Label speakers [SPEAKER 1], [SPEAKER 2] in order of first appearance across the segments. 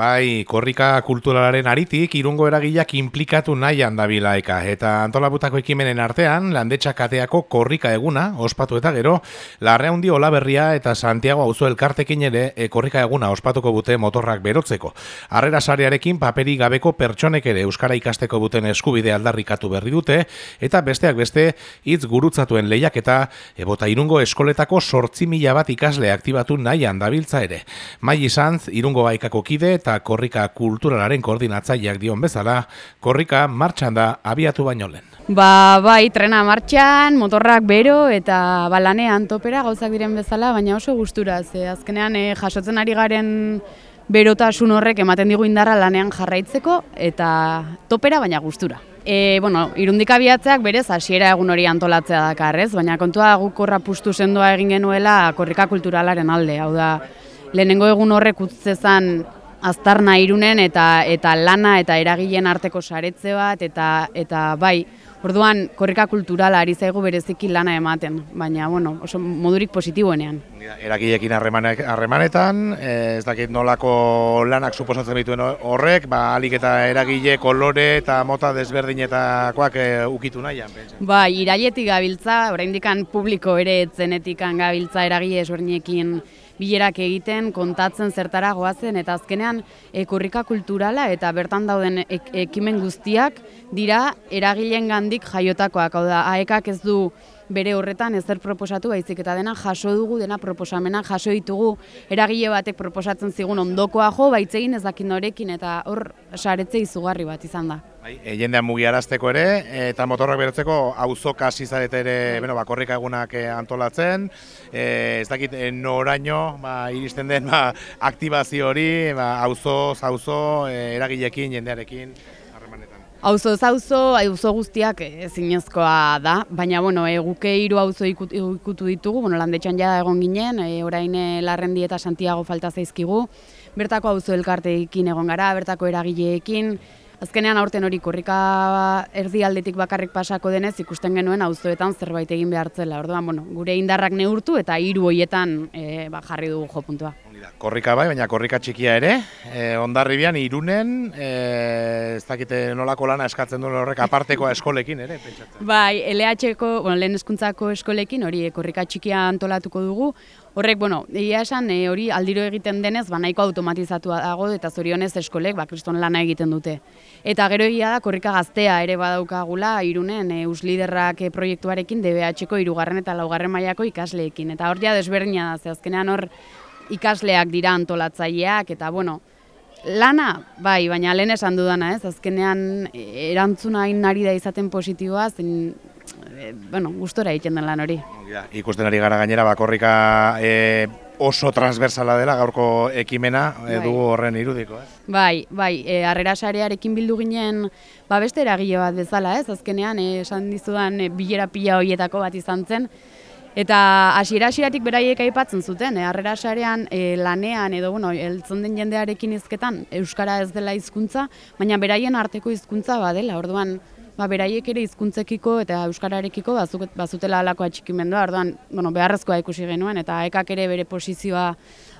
[SPEAKER 1] Bai, korrika kulturalaren aritik, irungo eragileak inplikatu nahian dabilaeka. Eta antolabutako ekimenen artean, landetxak kateako korrika eguna, ospatu eta gero, larre handi olaberria eta Santiago auzo elkartekin ere e, korrika eguna ospatuko bute motorrak berotzeko. Harrera sarearekin paperi gabeko pertsonek ere Euskara ikasteko buten eskubide aldarrikatu berri dute, eta besteak beste, hitz gurutzatuen lehiak eta ebota irungo eskoletako sortzi mila bat ikasle aktibatu nahian dabiltza ere. Mai izan, irungo baikako kide eta korrika kulturalaren koordinatzaileak dion bezala, korrika martxan da abiatu baino lehen.
[SPEAKER 2] Ba, bai, trena martxan, motorrak bero eta balanean topera gauzak diren bezala, baina oso gustura, ze azkenean eh, jasotzen ari garen berotasun horrek ematen digu indarra lanean jarraitzeko eta topera baina gustura. E, bueno, irundik abiatzeak berez hasiera egun hori antolatzea dakarrez, baina kontua gukorra pustu sendoa egin genuela korrika kulturalaren alde, hau da, lehenengo egun horrek utzezan aztarna irunen eta eta lana eta eragileen arteko saretze bat eta eta bai Orduan, korrika kulturala ari zaigu bereziki lana ematen, baina bueno, oso modurik positiboenean.
[SPEAKER 1] Eragilekin harremanetan, eh, ez dakit nolako lanak suposatzen dituen horrek, ba, alik eta eragile, kolore eta mota desberdinetakoak e, ukitu nahian.
[SPEAKER 2] Ba, irailetik gabiltza, oraindik publiko ere etzenetikan gabiltza eragile esberdinekin bilerak egiten, kontatzen zertara goazen, eta azkenean e, kurrika kulturala eta bertan dauden ekimen guztiak dira eragileen gandik jaiotakoak, hau da, aekak ez du bere horretan ezer proposatu baizik eta dena jaso dugu, dena proposamena jaso ditugu eragile batek proposatzen zigun ondokoa jo, baitzegin ez dakin norekin eta hor saretze izugarri bat izan da.
[SPEAKER 1] Bai, e, jendean mugiarazteko ere, eta motorrak berotzeko auzo kasi zarete ere, bueno, bakorrika egunak e, antolatzen, e, ez dakit noraino, ba, iristen den ba, aktibazio hori, ba, auzo, auzo, e, eragilekin, jendearekin.
[SPEAKER 2] Auzo zauzo, auzo guztiak zinezkoa da, baina bueno, e, guke hiru auzo ikutu ditugu, bueno, landetxan ja egon ginen, e, orain Larrendi eta Santiago falta zaizkigu. Bertako auzo elkarteekin egon gara, bertako eragileekin, Azkenean aurten hori korrika erdialdetik bakarrik pasako denez ikusten genuen auzoetan zerbait egin behartzela. Orduan, bueno, gure indarrak neurtu eta hiru hoietan e, ba, jarri dugu jo puntua.
[SPEAKER 1] Korrika bai, baina korrika txikia ere, e, ondarribian irunen, e, ez dakite nolako lana eskatzen duen horrek aparteko eskolekin ere, pentsatzen.
[SPEAKER 2] Bai, LH-ko, bueno, lehen eskuntzako eskolekin, hori korrika txikia antolatuko dugu, Horrek, bueno, egia esan, e, hori aldiro egiten denez, ba, nahiko automatizatu dago eta zorionez eskolek, ba, kriston lana egiten dute. Eta gero egia da, korrika gaztea ere badaukagula, irunen, e, usliderrak e, proiektuarekin, DBH-ko, irugarren eta laugarren mailako ikasleekin. Eta hor ja desberdina da, ze azkenean hor ikasleak dira antolatzaileak, eta bueno, lana, bai, baina lehen esan dudana, ez, azkenean e, erantzuna hain nari da izaten positiboa, zen e, bueno, gustora egiten den lan hori.
[SPEAKER 1] Ja, ikusten ari gara gainera bakorrika e, oso transversala dela gaurko ekimena e, bai. dugu horren irudiko, eh?
[SPEAKER 2] Bai, bai, e, arrera sarearekin bildu ginen ba beste eragile bat bezala, ez? Azkenean e, esan dizudan e, bilera pila hoietako bat izan zen. Eta hasiera hasieratik beraiek aipatzen zuten, e, arrera sarean e, lanean edo bueno, eltzen den jendearekin hizketan euskara ez dela hizkuntza, baina beraien arteko hizkuntza badela. Orduan, ba, beraiek ere hizkuntzekiko eta euskararekiko bazutela alako atxikimendua, orduan, bueno, beharrezkoa ikusi genuen, eta ekak ere bere posizioa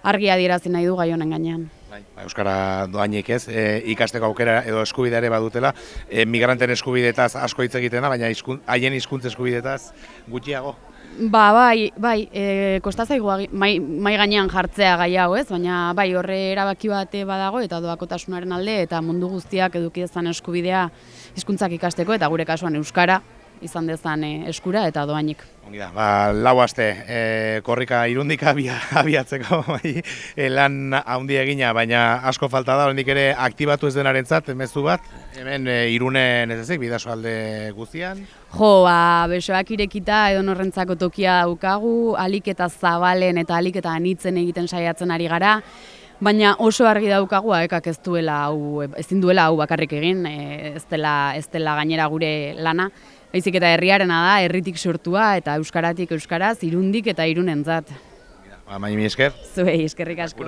[SPEAKER 2] argia adierazi nahi du gai honen gainean.
[SPEAKER 1] Bai, ba, euskara doainik ez, e, ikasteko aukera edo eskubide ere badutela, e, migranten eskubidetaz asko hitz egiten da, baina haien hizkuntz eskubidetaz gutxiago.
[SPEAKER 2] Ba, bai, bai, e, kostazaigu mai, mai gainean jartzea gai hau, ez? Baina bai, horre erabaki bate badago eta doakotasunaren alde eta mundu guztiak eduki dezan eskubidea hizkuntzak ikasteko eta gure kasuan euskara izan dezan e, eskura eta doainik.
[SPEAKER 1] Da, ba, lau aste, e, korrika irundik abia, abiatzeko bai, e, lan handi egina, baina asko falta da, hondik ere aktibatu ez denaren zat, mezu bat, hemen e, irunen ez ezik, bidazo alde guztian.
[SPEAKER 2] Jo, ba, besoak irekita edo norrentzako tokia daukagu, alik eta zabalen eta alik eta anitzen egiten saiatzen ari gara, Baina oso argi daukagu ekak ez duela hau ezin duela hau bakarrik egin, ez dela ez dela gainera gure lana. Baizik eta herriarena da, herritik sortua eta euskaratik euskaraz, irundik eta irunentzat.
[SPEAKER 1] Ba, mai mi esker.
[SPEAKER 2] Zuei eskerrik asko.